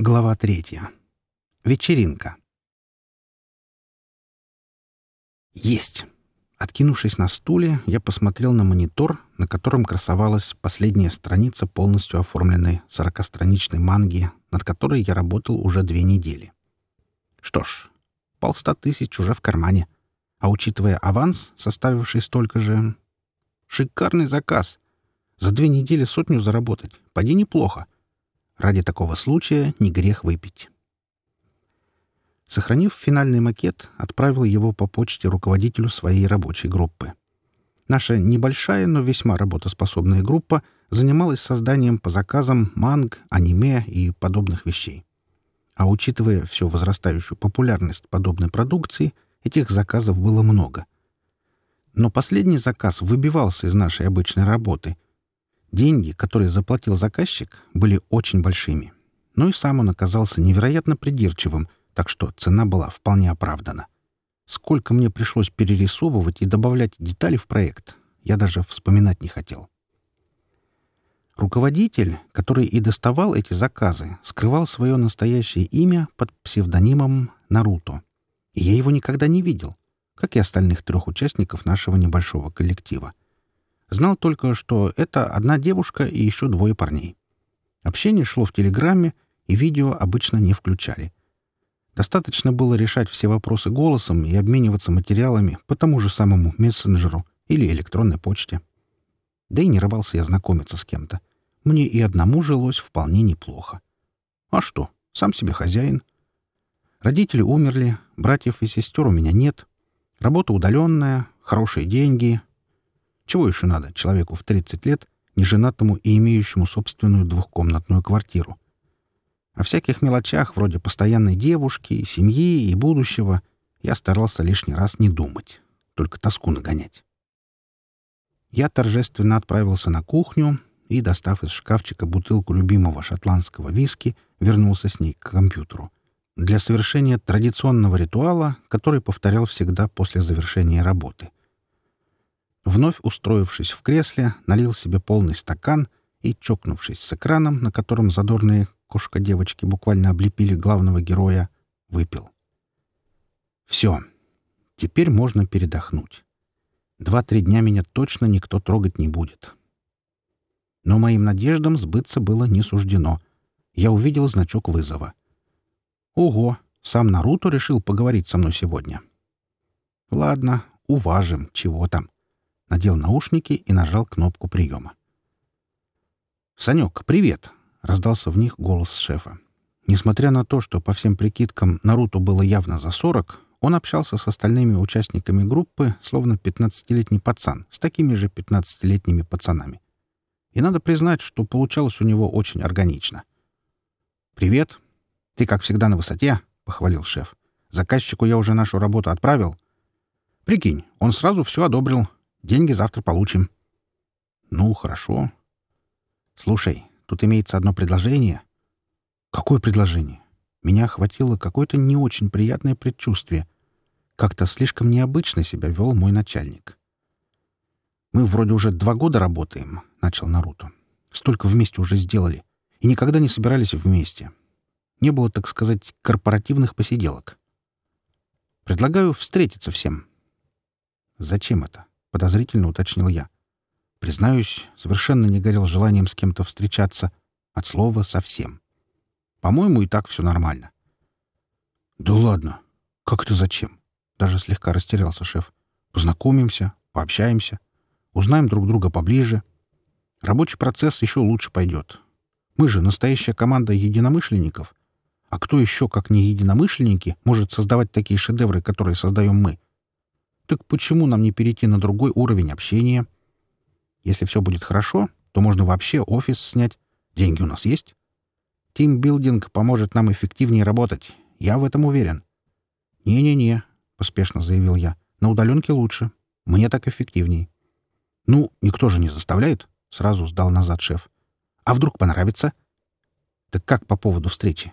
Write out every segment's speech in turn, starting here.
Глава третья. Вечеринка. Есть. Откинувшись на стуле, я посмотрел на монитор, на котором красовалась последняя страница полностью оформленной сорокастраничной манги, над которой я работал уже две недели. Что ж, полста тысяч уже в кармане. А учитывая аванс, составивший столько же... Шикарный заказ. За две недели сотню заработать. Поди неплохо. Ради такого случая не грех выпить. Сохранив финальный макет, отправил его по почте руководителю своей рабочей группы. Наша небольшая, но весьма работоспособная группа занималась созданием по заказам манг, аниме и подобных вещей. А учитывая всю возрастающую популярность подобной продукции, этих заказов было много. Но последний заказ выбивался из нашей обычной работы. Деньги, которые заплатил заказчик, были очень большими. Но и сам он оказался невероятно придирчивым, так что цена была вполне оправдана. Сколько мне пришлось перерисовывать и добавлять детали в проект, я даже вспоминать не хотел. Руководитель, который и доставал эти заказы, скрывал свое настоящее имя под псевдонимом Наруто. И я его никогда не видел, как и остальных трех участников нашего небольшого коллектива. Знал только, что это одна девушка и еще двое парней. Общение шло в Телеграме, и видео обычно не включали. Достаточно было решать все вопросы голосом и обмениваться материалами по тому же самому мессенджеру или электронной почте. Да и не рвался я знакомиться с кем-то. Мне и одному жилось вполне неплохо. А что, сам себе хозяин. Родители умерли, братьев и сестер у меня нет. Работа удаленная, хорошие деньги. Чего еще надо человеку в 30 лет, неженатому и имеющему собственную двухкомнатную квартиру? О всяких мелочах, вроде постоянной девушки, семьи и будущего, я старался лишний раз не думать, только тоску нагонять. Я торжественно отправился на кухню и, достав из шкафчика бутылку любимого шотландского виски, вернулся с ней к компьютеру для совершения традиционного ритуала, который повторял всегда после завершения работы. Вновь устроившись в кресле, налил себе полный стакан и, чокнувшись с экраном, на котором задорные кошка девочки буквально облепили главного героя, выпил. Все. Теперь можно передохнуть. Два-три дня меня точно никто трогать не будет. Но моим надеждам сбыться было не суждено. Я увидел значок вызова. Ого, сам Наруто решил поговорить со мной сегодня. Ладно, уважим, чего там. Надел наушники и нажал кнопку приема. «Санек, привет!» — раздался в них голос шефа. Несмотря на то, что по всем прикидкам Наруто было явно за сорок, он общался с остальными участниками группы, словно пятнадцатилетний пацан, с такими же пятнадцатилетними пацанами. И надо признать, что получалось у него очень органично. «Привет. Ты, как всегда, на высоте», — похвалил шеф. «Заказчику я уже нашу работу отправил. Прикинь, он сразу все одобрил. Деньги завтра получим». «Ну, хорошо. Слушай, Тут имеется одно предложение. Какое предложение? Меня охватило какое-то не очень приятное предчувствие. Как-то слишком необычно себя вел мой начальник. «Мы вроде уже два года работаем», — начал Наруто. «Столько вместе уже сделали. И никогда не собирались вместе. Не было, так сказать, корпоративных посиделок. Предлагаю встретиться всем». «Зачем это?» — подозрительно уточнил я. Признаюсь, совершенно не горел желанием с кем-то встречаться. От слова совсем. По-моему, и так все нормально. «Да ладно. Как это зачем?» Даже слегка растерялся шеф. «Познакомимся, пообщаемся, узнаем друг друга поближе. Рабочий процесс еще лучше пойдет. Мы же настоящая команда единомышленников. А кто еще, как не единомышленники, может создавать такие шедевры, которые создаем мы? Так почему нам не перейти на другой уровень общения?» Если все будет хорошо, то можно вообще офис снять. Деньги у нас есть. Тимбилдинг поможет нам эффективнее работать. Я в этом уверен. «Не-не-не», — поспешно заявил я. «На удаленке лучше. Мне так эффективней». «Ну, никто же не заставляет», — сразу сдал назад шеф. «А вдруг понравится?» «Так как по поводу встречи?»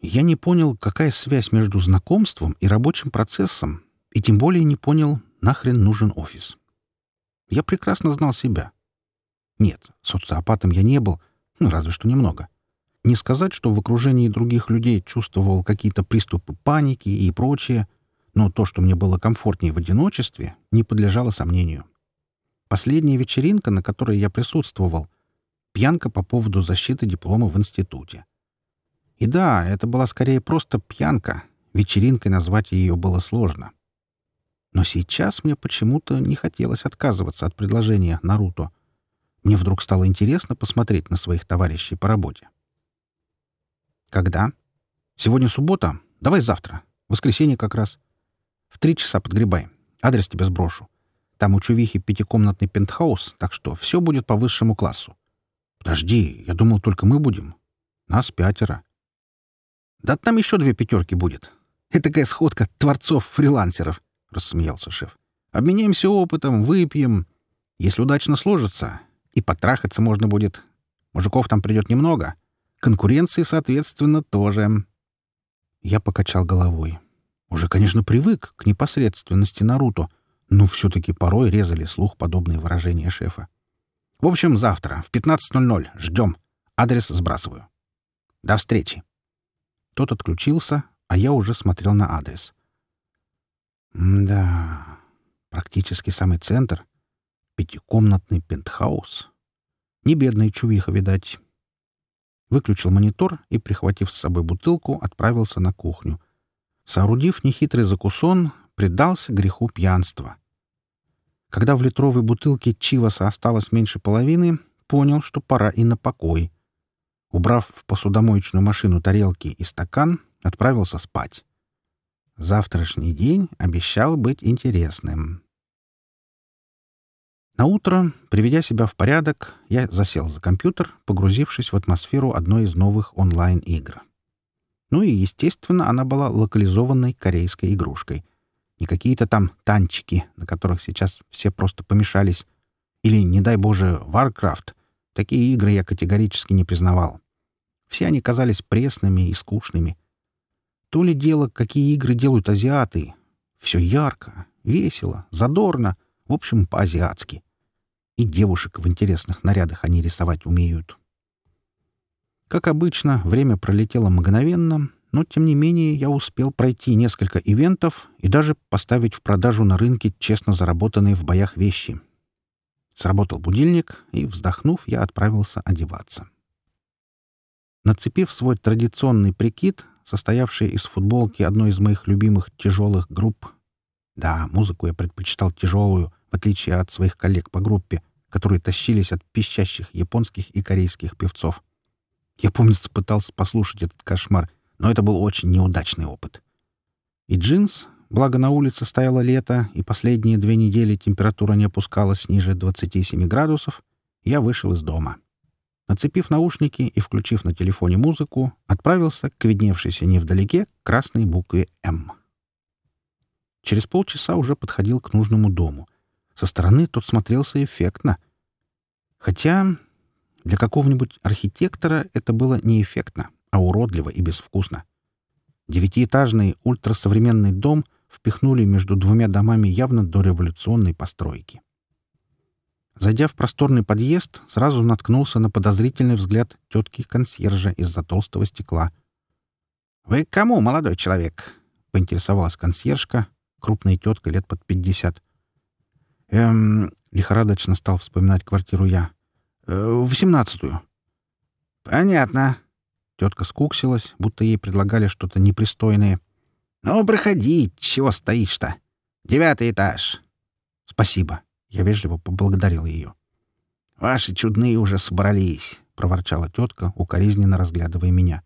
Я не понял, какая связь между знакомством и рабочим процессом, и тем более не понял, нахрен нужен офис. Я прекрасно знал себя. Нет, социопатом я не был, ну, разве что немного. Не сказать, что в окружении других людей чувствовал какие-то приступы паники и прочее, но то, что мне было комфортнее в одиночестве, не подлежало сомнению. Последняя вечеринка, на которой я присутствовал, пьянка по поводу защиты диплома в институте. И да, это была скорее просто пьянка. Вечеринкой назвать ее было сложно. Но сейчас мне почему-то не хотелось отказываться от предложения Наруто. Мне вдруг стало интересно посмотреть на своих товарищей по работе. «Когда?» «Сегодня суббота. Давай завтра. Воскресенье как раз. В три часа подгребай. Адрес тебе сброшу. Там у Чувихи пятикомнатный пентхаус, так что все будет по высшему классу. Подожди, я думал, только мы будем. Нас пятеро. Да там еще две пятерки будет. Это такая сходка творцов-фрилансеров, — рассмеялся шеф. Обменяемся опытом, выпьем. Если удачно сложится, и потрахаться можно будет. Мужиков там придет немного. Конкуренции, соответственно, тоже. Я покачал головой. Уже, конечно, привык к непосредственности Наруто, но все-таки порой резали слух подобные выражения шефа. В общем, завтра в 15.00 ждем. Адрес сбрасываю. До встречи. Тот отключился, а я уже смотрел на адрес. Да, практически самый центр. Пятикомнатный пентхаус. Не бедная чувиха, видать. Выключил монитор и, прихватив с собой бутылку, отправился на кухню — Соорудив нехитрый закусон, предался греху пьянства. Когда в литровой бутылке чиваса осталось меньше половины, понял, что пора и на покой. Убрав в посудомоечную машину тарелки и стакан, отправился спать. Завтрашний день обещал быть интересным. На утро, приведя себя в порядок, я засел за компьютер, погрузившись в атмосферу одной из новых онлайн-игр. Ну и, естественно, она была локализованной корейской игрушкой. Не какие-то там танчики, на которых сейчас все просто помешались. Или, не дай боже, Warcraft. Такие игры я категорически не признавал. Все они казались пресными и скучными. То ли дело, какие игры делают азиаты. Все ярко, весело, задорно, в общем, по-азиатски. И девушек в интересных нарядах они рисовать умеют. Как обычно, время пролетело мгновенно, но, тем не менее, я успел пройти несколько ивентов и даже поставить в продажу на рынке честно заработанные в боях вещи. Сработал будильник, и, вздохнув, я отправился одеваться. Нацепив свой традиционный прикид, состоявший из футболки одной из моих любимых тяжелых групп, да, музыку я предпочитал тяжелую, в отличие от своих коллег по группе, которые тащились от пищащих японских и корейских певцов — я, помнится, пытался послушать этот кошмар, но это был очень неудачный опыт. И джинс, благо на улице стояло лето, и последние две недели температура не опускалась ниже 27 градусов, я вышел из дома. Нацепив наушники и включив на телефоне музыку, отправился к видневшейся невдалеке красной букве «М». Через полчаса уже подходил к нужному дому. Со стороны тот смотрелся эффектно. Хотя для какого-нибудь архитектора это было неэффектно, а уродливо и безвкусно. Девятиэтажный ультрасовременный дом впихнули между двумя домами явно дореволюционной постройки. Зайдя в просторный подъезд, сразу наткнулся на подозрительный взгляд тетки-консьержа из-за толстого стекла. «Вы к кому, молодой человек?» — поинтересовалась консьержка, крупная тетка лет под пятьдесят. «Эм...» — лихорадочно стал вспоминать квартиру я. Э, в семнадцатую. Понятно. Тетка скуксилась, будто ей предлагали что-то непристойное. Ну, проходи, чего стоишь-то? Девятый этаж. Спасибо. Я вежливо поблагодарил ее. Ваши чудные уже собрались, проворчала тетка, укоризненно разглядывая меня.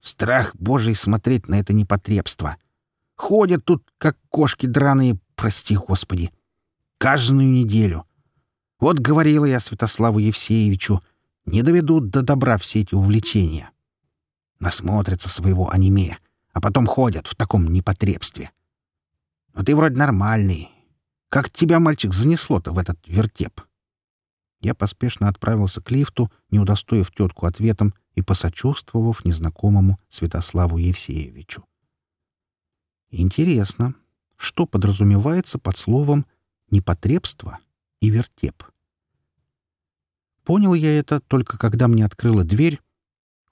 Страх божий смотреть на это непотребство. Ходят тут, как кошки драные, прости господи. Каждую неделю — вот говорила я Святославу Евсеевичу, не доведут до добра все эти увлечения. Насмотрятся своего аниме, а потом ходят в таком непотребстве. Но ты вроде нормальный. Как тебя, мальчик, занесло-то в этот вертеп? Я поспешно отправился к лифту, не удостоив тетку ответом и посочувствовав незнакомому Святославу Евсеевичу. Интересно, что подразумевается под словом «непотребство»? и вертеп. Понял я это только когда мне открыла дверь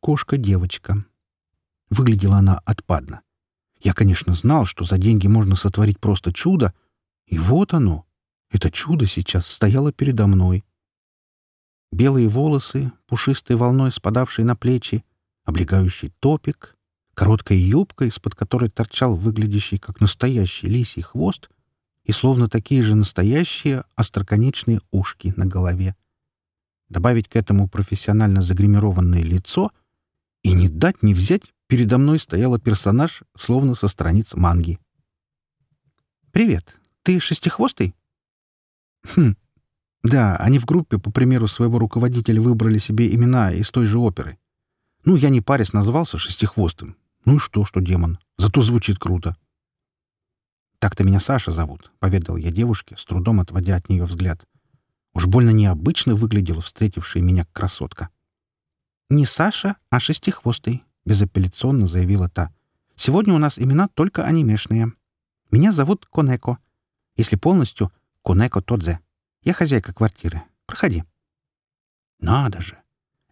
кошка-девочка. Выглядела она отпадно. Я, конечно, знал, что за деньги можно сотворить просто чудо, и вот оно. Это чудо сейчас стояло передо мной. Белые волосы, пушистой волной спадавшие на плечи, облегающий топик, короткая юбка, из-под которой торчал выглядящий как настоящий лисий хвост, и словно такие же настоящие остроконечные ушки на голове. Добавить к этому профессионально загримированное лицо и не дать не взять, передо мной стояла персонаж, словно со страниц манги. «Привет. Ты шестихвостый?» «Хм. Да, они в группе, по примеру своего руководителя, выбрали себе имена из той же оперы. Ну, я не парясь назвался шестихвостым. Ну и что, что демон? Зато звучит круто. «Так-то меня Саша зовут», — поведал я девушке, с трудом отводя от нее взгляд. Уж больно необычно выглядела встретившая меня красотка. «Не Саша, а шестихвостый», — безапелляционно заявила та. «Сегодня у нас имена только анимешные. Меня зовут Конеко. Если полностью, Конеко Тодзе. Я хозяйка квартиры. Проходи». «Надо же!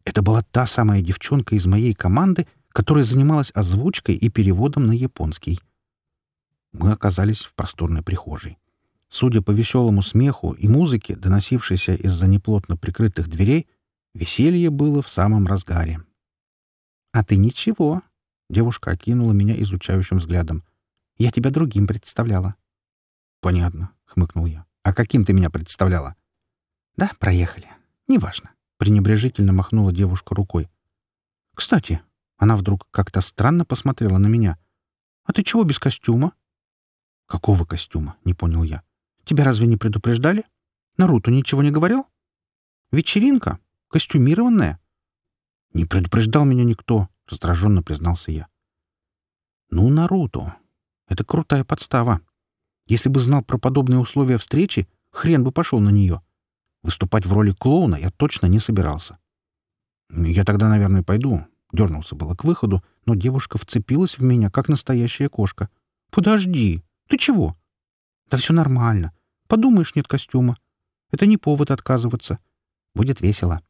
Это была та самая девчонка из моей команды, которая занималась озвучкой и переводом на японский. Мы оказались в просторной прихожей. Судя по веселому смеху и музыке, доносившейся из-за неплотно прикрытых дверей, веселье было в самом разгаре. «А ты ничего», — девушка окинула меня изучающим взглядом. «Я тебя другим представляла». «Понятно», — хмыкнул я. «А каким ты меня представляла?» «Да, проехали. Неважно», — пренебрежительно махнула девушка рукой. «Кстати, она вдруг как-то странно посмотрела на меня. «А ты чего без костюма?» «Какого костюма?» — не понял я. «Тебя разве не предупреждали? Наруто ничего не говорил?» «Вечеринка. Костюмированная». «Не предупреждал меня никто», — раздраженно признался я. «Ну, Наруто. Это крутая подстава. Если бы знал про подобные условия встречи, хрен бы пошел на нее. Выступать в роли клоуна я точно не собирался. Я тогда, наверное, пойду. Дернулся было к выходу, но девушка вцепилась в меня, как настоящая кошка. «Подожди! Ты чего?» «Да все нормально. Подумаешь, нет костюма. Это не повод отказываться. Будет весело.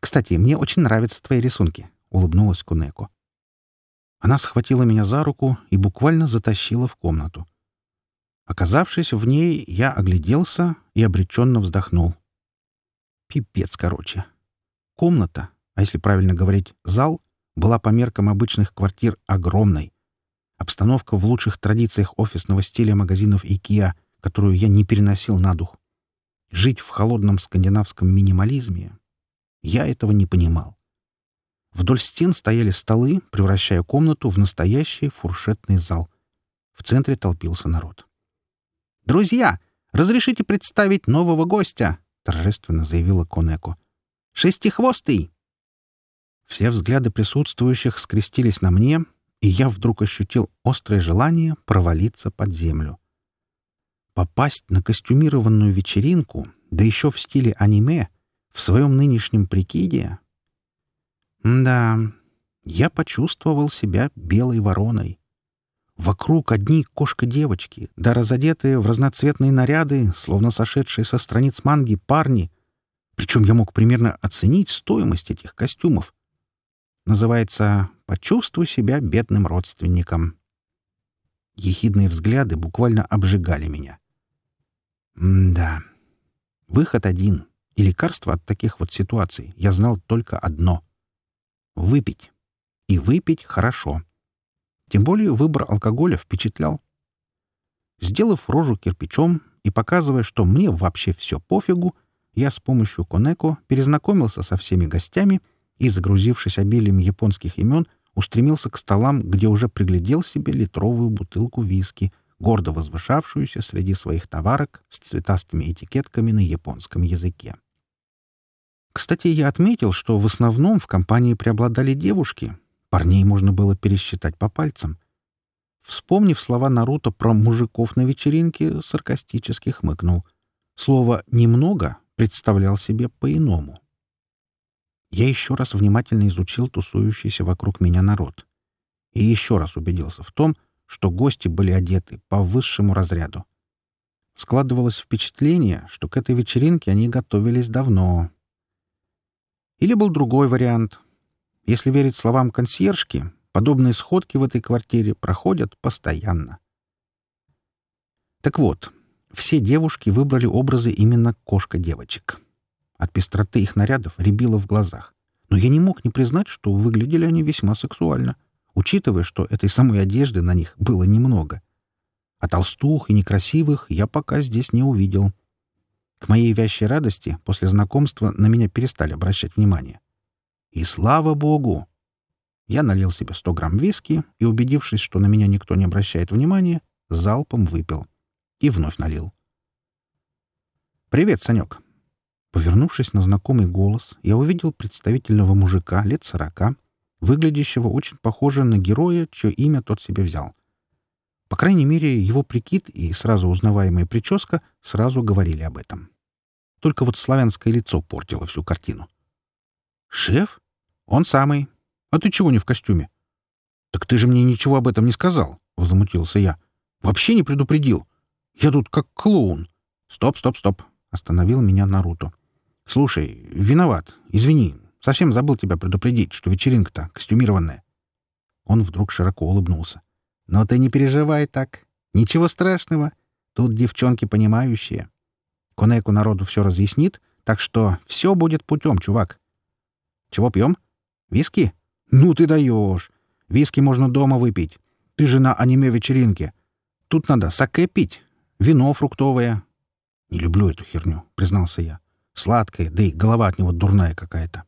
Кстати, мне очень нравятся твои рисунки», — улыбнулась Кунеко. Она схватила меня за руку и буквально затащила в комнату. Оказавшись в ней, я огляделся и обреченно вздохнул. Пипец, короче. Комната, а если правильно говорить, зал, была по меркам обычных квартир огромной. Обстановка в лучших традициях офисного стиля магазинов IKEA, которую я не переносил на дух. Жить в холодном скандинавском минимализме я этого не понимал. Вдоль стен стояли столы, превращая комнату в настоящий фуршетный зал. В центре толпился народ. «Друзья, разрешите представить нового гостя!» — торжественно заявила Конеко. «Шестихвостый!» Все взгляды присутствующих скрестились на мне, и я вдруг ощутил острое желание провалиться под землю. Попасть на костюмированную вечеринку, да еще в стиле аниме, в своем нынешнем прикиде? Да, я почувствовал себя белой вороной. Вокруг одни кошка-девочки, да разодетые в разноцветные наряды, словно сошедшие со страниц манги парни. Причем я мог примерно оценить стоимость этих костюмов. Называется «Почувствуй себя бедным родственником». Ехидные взгляды буквально обжигали меня. М-да. Выход один. И лекарство от таких вот ситуаций я знал только одно — выпить. И выпить хорошо. Тем более выбор алкоголя впечатлял. Сделав рожу кирпичом и показывая, что мне вообще все пофигу, я с помощью Конеко перезнакомился со всеми гостями — и, загрузившись обилием японских имен, устремился к столам, где уже приглядел себе литровую бутылку виски, гордо возвышавшуюся среди своих товарок с цветастыми этикетками на японском языке. Кстати, я отметил, что в основном в компании преобладали девушки. Парней можно было пересчитать по пальцам. Вспомнив слова Наруто про мужиков на вечеринке, саркастически хмыкнул. Слово «немного» представлял себе по-иному. Я еще раз внимательно изучил тусующийся вокруг меня народ. И еще раз убедился в том, что гости были одеты по высшему разряду. Складывалось впечатление, что к этой вечеринке они готовились давно. Или был другой вариант. Если верить словам консьержки, подобные сходки в этой квартире проходят постоянно. Так вот, все девушки выбрали образы именно кошка-девочек. От пестроты их нарядов рябило в глазах. Но я не мог не признать, что выглядели они весьма сексуально, учитывая, что этой самой одежды на них было немного. А толстух и некрасивых я пока здесь не увидел. К моей вящей радости после знакомства на меня перестали обращать внимание. И слава богу! Я налил себе 100 грамм виски и, убедившись, что на меня никто не обращает внимания, залпом выпил. И вновь налил. «Привет, Санек!» Повернувшись на знакомый голос, я увидел представительного мужика лет сорока, выглядящего очень похоже на героя, чье имя тот себе взял. По крайней мере, его прикид и сразу узнаваемая прическа сразу говорили об этом. Только вот славянское лицо портило всю картину. «Шеф? Он самый. А ты чего не в костюме?» «Так ты же мне ничего об этом не сказал», — возмутился я. «Вообще не предупредил. Я тут как клоун». «Стоп, стоп, стоп», — остановил меня Наруто. «Слушай, виноват. Извини. Совсем забыл тебя предупредить, что вечеринка-то костюмированная». Он вдруг широко улыбнулся. Но ты не переживай так. Ничего страшного. Тут девчонки понимающие. Конеку народу все разъяснит, так что все будет путем, чувак. Чего пьем? Виски? Ну ты даешь. Виски можно дома выпить. Ты же на аниме-вечеринке. Тут надо саке пить. Вино фруктовое. Не люблю эту херню, признался я. Сладкое, да и голова от него дурная какая-то.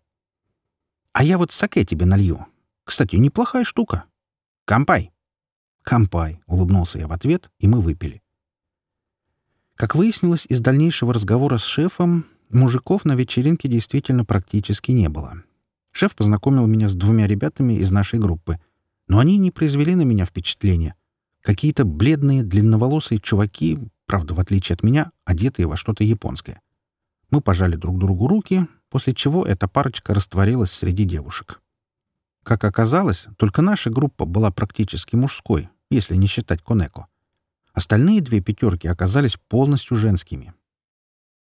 А я вот саке тебе налью. Кстати, неплохая штука. Кампай. «Кампай», — улыбнулся я в ответ, и мы выпили. Как выяснилось из дальнейшего разговора с шефом, мужиков на вечеринке действительно практически не было. Шеф познакомил меня с двумя ребятами из нашей группы, но они не произвели на меня впечатления. Какие-то бледные, длинноволосые чуваки, правда, в отличие от меня, одетые во что-то японское. Мы пожали друг другу руки, после чего эта парочка растворилась среди девушек. Как оказалось, только наша группа была практически мужской, если не считать Конеко. Остальные две пятерки оказались полностью женскими.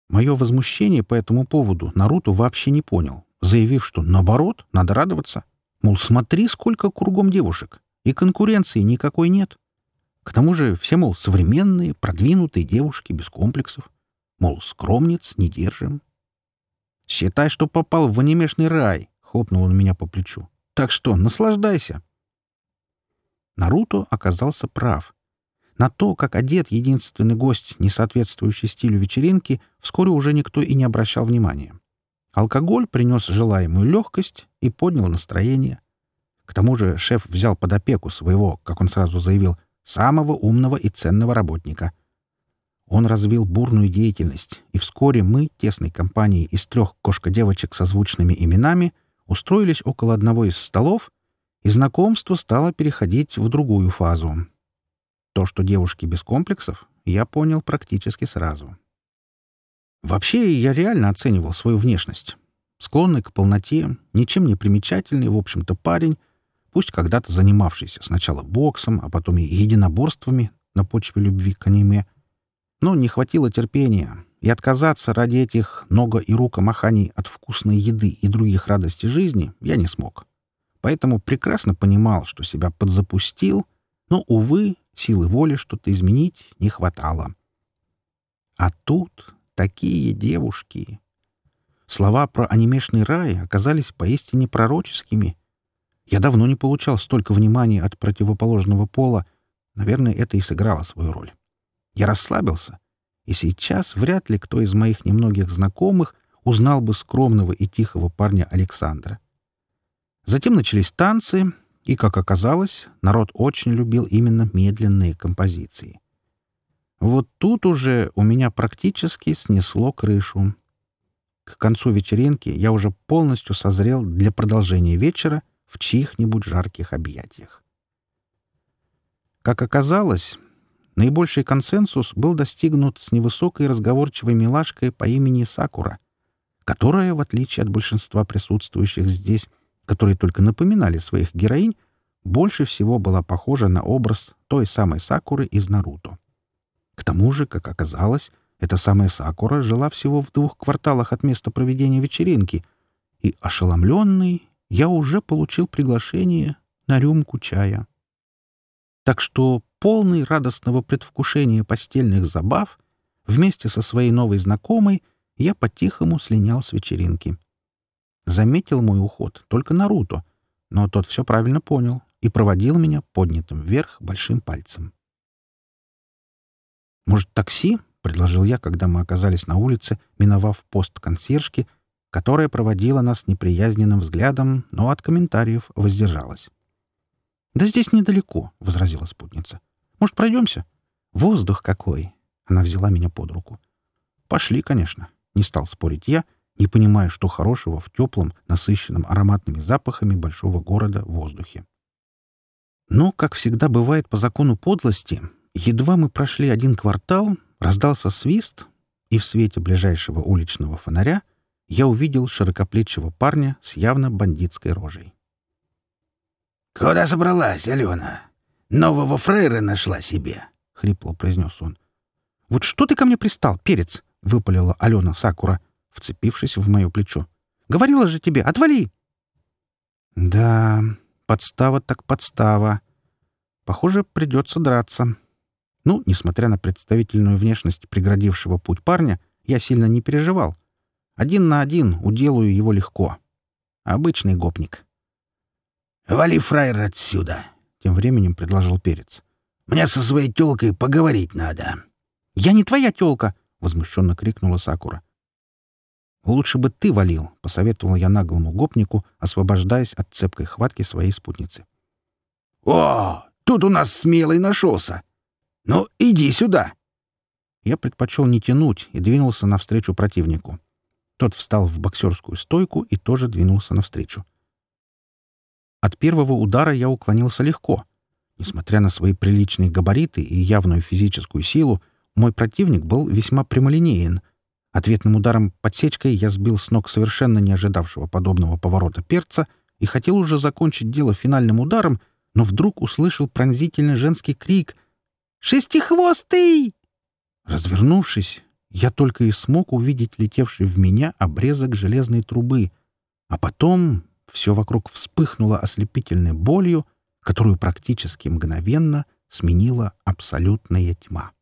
Мое возмущение по этому поводу Наруто вообще не понял, заявив, что, наоборот, надо радоваться. Мол, смотри, сколько кругом девушек, и конкуренции никакой нет. К тому же все, мол, современные, продвинутые девушки без комплексов. Мол, скромниц не держим. «Считай, что попал в анимешный рай», — хлопнул он меня по плечу. «Так что, наслаждайся». Наруто оказался прав. На то, как одет единственный гость, не соответствующий стилю вечеринки, вскоре уже никто и не обращал внимания. Алкоголь принес желаемую легкость и поднял настроение. К тому же шеф взял под опеку своего, как он сразу заявил, самого умного и ценного работника. Он развил бурную деятельность, и вскоре мы, тесной компанией из трех кошка-девочек со звучными именами, устроились около одного из столов и знакомство стало переходить в другую фазу. То, что девушки без комплексов, я понял практически сразу. Вообще, я реально оценивал свою внешность. Склонный к полноте, ничем не примечательный, в общем-то, парень, пусть когда-то занимавшийся сначала боксом, а потом и единоборствами на почве любви к аниме, но не хватило терпения, и отказаться ради этих нога- и рукомаханий от вкусной еды и других радостей жизни я не смог поэтому прекрасно понимал, что себя подзапустил, но, увы, силы воли что-то изменить не хватало. А тут такие девушки. Слова про анимешный рай оказались поистине пророческими. Я давно не получал столько внимания от противоположного пола. Наверное, это и сыграло свою роль. Я расслабился, и сейчас вряд ли кто из моих немногих знакомых узнал бы скромного и тихого парня Александра. Затем начались танцы, и, как оказалось, народ очень любил именно медленные композиции. Вот тут уже у меня практически снесло крышу. К концу вечеринки я уже полностью созрел для продолжения вечера в чьих-нибудь жарких объятиях. Как оказалось, наибольший консенсус был достигнут с невысокой разговорчивой милашкой по имени Сакура, которая, в отличие от большинства присутствующих здесь, которые только напоминали своих героинь, больше всего была похожа на образ той самой Сакуры из Наруто. К тому же, как оказалось, эта самая Сакура жила всего в двух кварталах от места проведения вечеринки, и ошеломленный, я уже получил приглашение на рюмку чая. Так что полный радостного предвкушения постельных забав вместе со своей новой знакомой я по-тихому слинял с вечеринки. Заметил мой уход только Наруто, но тот все правильно понял и проводил меня поднятым вверх большим пальцем. «Может, такси?» — предложил я, когда мы оказались на улице, миновав пост консьержки, которая проводила нас неприязненным взглядом, но от комментариев воздержалась. «Да здесь недалеко», — возразила спутница. «Может, пройдемся? Воздух какой!» Она взяла меня под руку. «Пошли, конечно», — не стал спорить я, не понимая, что хорошего в теплом, насыщенном ароматными запахами большого города воздухе. Но, как всегда бывает по закону подлости, едва мы прошли один квартал, раздался свист, и в свете ближайшего уличного фонаря я увидел широкоплечего парня с явно бандитской рожей. «Куда собралась, Алена? Нового фрейра нашла себе», — хрипло произнес он. «Вот что ты ко мне пристал, перец?» — выпалила Алена Сакура, вцепившись в мое плечо. «Говорила же тебе, отвали!» «Да, подстава так подстава. Похоже, придется драться». Ну, несмотря на представительную внешность преградившего путь парня, я сильно не переживал. Один на один уделаю его легко. Обычный гопник. «Вали фраер отсюда!» — тем временем предложил Перец. «Мне со своей тёлкой поговорить надо». «Я не твоя тёлка!» — возмущенно крикнула Сакура. «Лучше бы ты валил», — посоветовал я наглому гопнику, освобождаясь от цепкой хватки своей спутницы. «О, тут у нас смелый нашелся! «Ну, иди сюда!» Я предпочел не тянуть и двинулся навстречу противнику. Тот встал в боксерскую стойку и тоже двинулся навстречу. От первого удара я уклонился легко. Несмотря на свои приличные габариты и явную физическую силу, мой противник был весьма прямолинеен. Ответным ударом подсечкой я сбил с ног совершенно не ожидавшего подобного поворота перца и хотел уже закончить дело финальным ударом, но вдруг услышал пронзительный женский крик — Шестихвостый!» Развернувшись, я только и смог увидеть летевший в меня обрезок железной трубы, а потом все вокруг вспыхнуло ослепительной болью, которую практически мгновенно сменила абсолютная тьма.